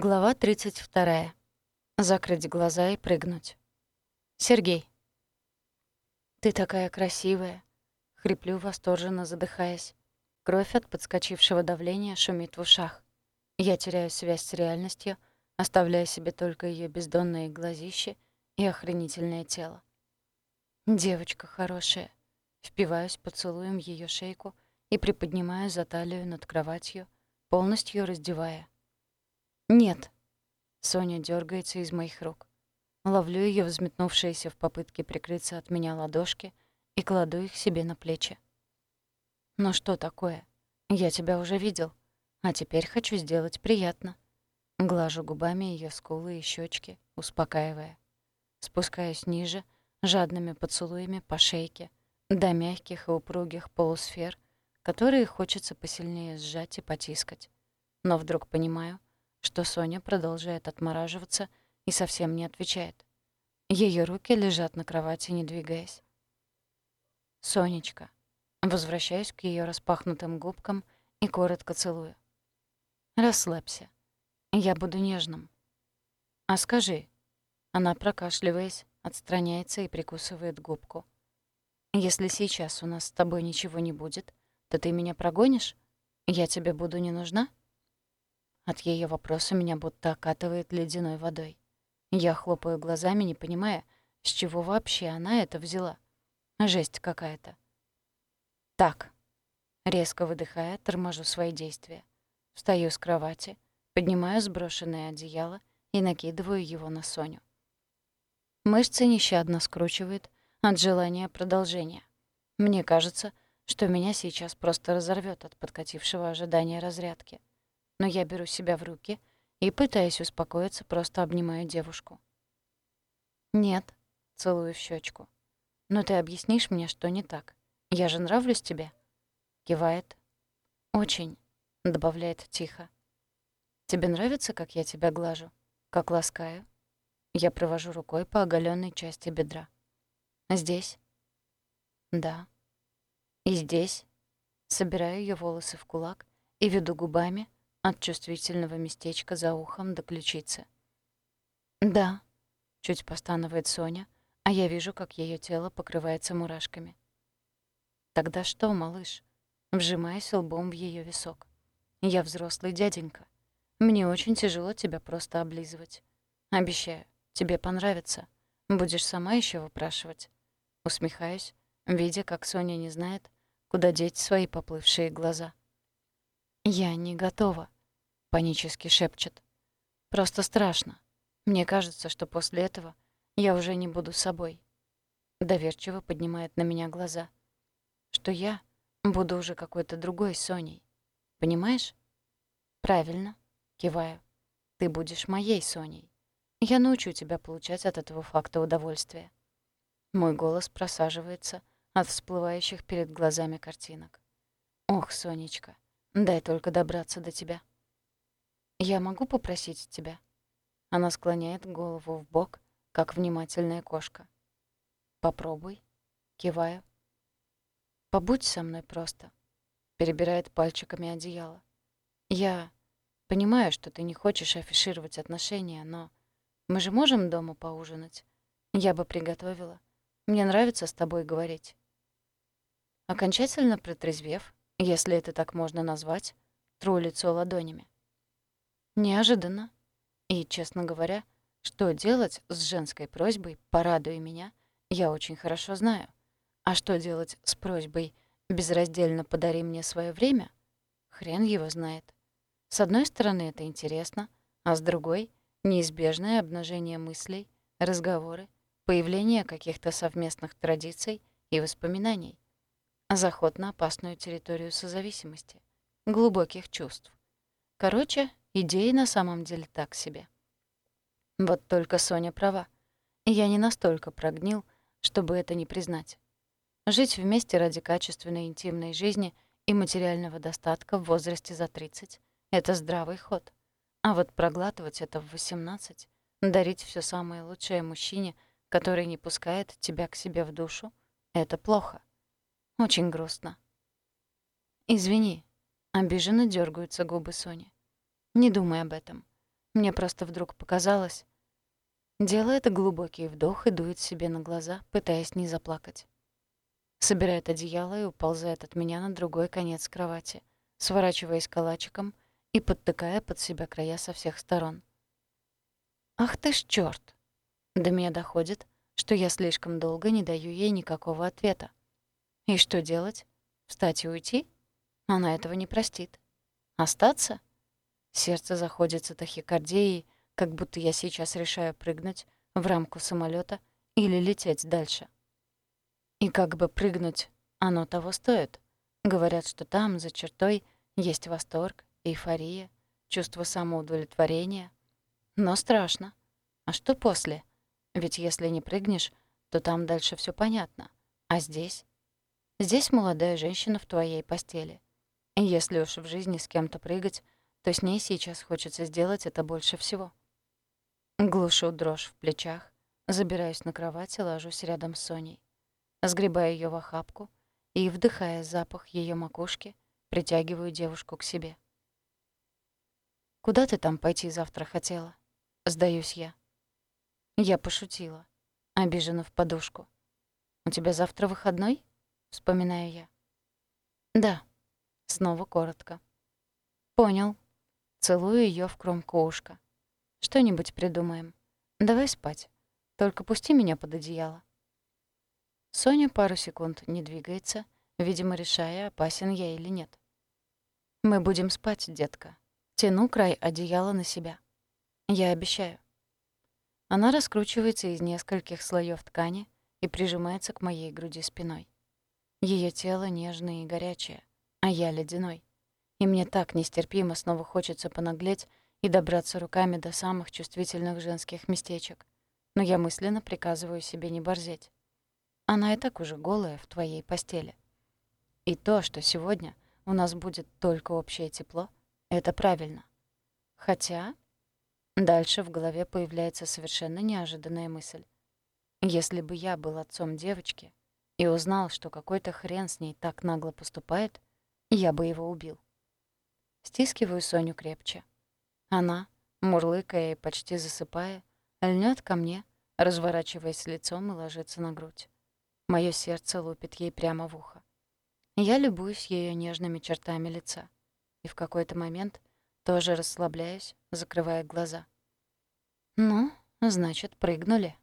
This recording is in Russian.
Глава 32. Закрыть глаза и прыгнуть. Сергей. «Ты такая красивая!» — хриплю, восторженно задыхаясь. Кровь от подскочившего давления шумит в ушах. Я теряю связь с реальностью, оставляя себе только ее бездонные глазища и охренительное тело. Девочка хорошая. Впиваюсь поцелуем ее шейку и приподнимаю за талию над кроватью, полностью раздевая — «Нет». Соня дергается из моих рук. Ловлю ее взметнувшиеся в попытке прикрыться от меня ладошки и кладу их себе на плечи. «Ну что такое? Я тебя уже видел, а теперь хочу сделать приятно». Глажу губами ее скулы и щечки, успокаивая. Спускаюсь ниже, жадными поцелуями по шейке, до мягких и упругих полусфер, которые хочется посильнее сжать и потискать. Но вдруг понимаю, что Соня продолжает отмораживаться и совсем не отвечает. Ее руки лежат на кровати, не двигаясь. «Сонечка». Возвращаюсь к ее распахнутым губкам и коротко целую. «Расслабься. Я буду нежным». «А скажи». Она, прокашливаясь, отстраняется и прикусывает губку. «Если сейчас у нас с тобой ничего не будет, то ты меня прогонишь? Я тебе буду не нужна?» От ее вопроса меня будто окатывает ледяной водой. Я хлопаю глазами, не понимая, с чего вообще она это взяла. Жесть какая-то. Так. Резко выдыхая, торможу свои действия. Встаю с кровати, поднимаю сброшенное одеяло и накидываю его на Соню. Мышцы нещадно скручивает от желания продолжения. Мне кажется, что меня сейчас просто разорвет от подкатившего ожидания разрядки но я беру себя в руки и, пытаясь успокоиться, просто обнимаю девушку. «Нет», — целую в щечку. «Но ты объяснишь мне, что не так? Я же нравлюсь тебе?» Кивает. «Очень», — добавляет тихо. «Тебе нравится, как я тебя глажу? Как ласкаю?» Я провожу рукой по оголенной части бедра. «Здесь?» «Да». «И здесь?» Собираю ее волосы в кулак и веду губами, от чувствительного местечка за ухом до ключицы. «Да», — чуть постанывает Соня, а я вижу, как ее тело покрывается мурашками. «Тогда что, малыш?» Вжимаясь лбом в ее висок. «Я взрослый дяденька. Мне очень тяжело тебя просто облизывать. Обещаю, тебе понравится. Будешь сама еще выпрашивать». Усмехаюсь, видя, как Соня не знает, куда деть свои поплывшие глаза. «Я не готова», — панически шепчет. «Просто страшно. Мне кажется, что после этого я уже не буду собой». Доверчиво поднимает на меня глаза. Что я буду уже какой-то другой Соней. Понимаешь? «Правильно», — киваю. «Ты будешь моей Соней. Я научу тебя получать от этого факта удовольствие». Мой голос просаживается от всплывающих перед глазами картинок. «Ох, Сонечка, дай только добраться до тебя». «Я могу попросить тебя?» Она склоняет голову в бок, как внимательная кошка. «Попробуй». Киваю. «Побудь со мной просто», — перебирает пальчиками одеяло. «Я понимаю, что ты не хочешь афишировать отношения, но мы же можем дома поужинать. Я бы приготовила. Мне нравится с тобой говорить». Окончательно протрезвев, если это так можно назвать, тру лицо ладонями. Неожиданно. И, честно говоря, что делать с женской просьбой «порадуй меня» я очень хорошо знаю. А что делать с просьбой «безраздельно подари мне свое время» хрен его знает. С одной стороны, это интересно, а с другой — неизбежное обнажение мыслей, разговоры, появление каких-то совместных традиций и воспоминаний. Заход на опасную территорию созависимости, глубоких чувств. Короче, Идеи на самом деле так себе. Вот только Соня права. Я не настолько прогнил, чтобы это не признать. Жить вместе ради качественной интимной жизни и материального достатка в возрасте за 30 — это здравый ход. А вот проглатывать это в 18, дарить все самое лучшее мужчине, который не пускает тебя к себе в душу — это плохо. Очень грустно. «Извини», — обиженно дергаются губы Сони. Не думай об этом. Мне просто вдруг показалось... Делает глубокий вдох и дует себе на глаза, пытаясь не заплакать. Собирает одеяло и уползает от меня на другой конец кровати, сворачиваясь калачиком и подтыкая под себя края со всех сторон. «Ах ты ж чёрт!» До меня доходит, что я слишком долго не даю ей никакого ответа. И что делать? Встать и уйти? Она этого не простит. Остаться? Сердце заходится тахикардией, как будто я сейчас решаю прыгнуть в рамку самолета или лететь дальше. И как бы прыгнуть, оно того стоит. Говорят, что там, за чертой, есть восторг, эйфория, чувство самоудовлетворения. Но страшно. А что после? Ведь если не прыгнешь, то там дальше все понятно. А здесь? Здесь молодая женщина в твоей постели. Если уж в жизни с кем-то прыгать, то с ней сейчас хочется сделать это больше всего. Глушу дрожь в плечах, забираюсь на кровать и ложусь рядом с Соней. Сгребаю ее в охапку и, вдыхая запах ее макушки, притягиваю девушку к себе. «Куда ты там пойти завтра хотела?» Сдаюсь я. Я пошутила, обижена в подушку. «У тебя завтра выходной?» — вспоминаю я. «Да». Снова коротко. «Понял». Целую ее в кромку ушка. «Что-нибудь придумаем. Давай спать. Только пусти меня под одеяло». Соня пару секунд не двигается, видимо, решая, опасен я или нет. «Мы будем спать, детка. Тяну край одеяла на себя. Я обещаю». Она раскручивается из нескольких слоев ткани и прижимается к моей груди спиной. Ее тело нежное и горячее, а я ледяной. И мне так нестерпимо снова хочется понаглеть и добраться руками до самых чувствительных женских местечек. Но я мысленно приказываю себе не борзеть. Она и так уже голая в твоей постели. И то, что сегодня у нас будет только общее тепло, это правильно. Хотя Дальше в голове появляется совершенно неожиданная мысль. Если бы я был отцом девочки и узнал, что какой-то хрен с ней так нагло поступает, я бы его убил. Стискиваю Соню крепче. Она, мурлыкая и почти засыпая, льнет ко мне, разворачиваясь лицом и ложится на грудь. Моё сердце лупит ей прямо в ухо. Я любуюсь ее нежными чертами лица. И в какой-то момент тоже расслабляюсь, закрывая глаза. «Ну, значит, прыгнули».